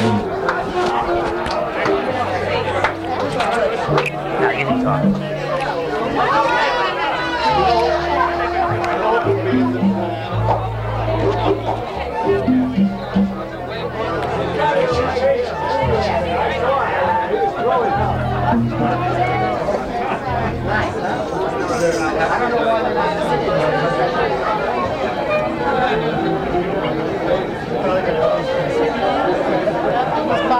Now you. I don't know why they're not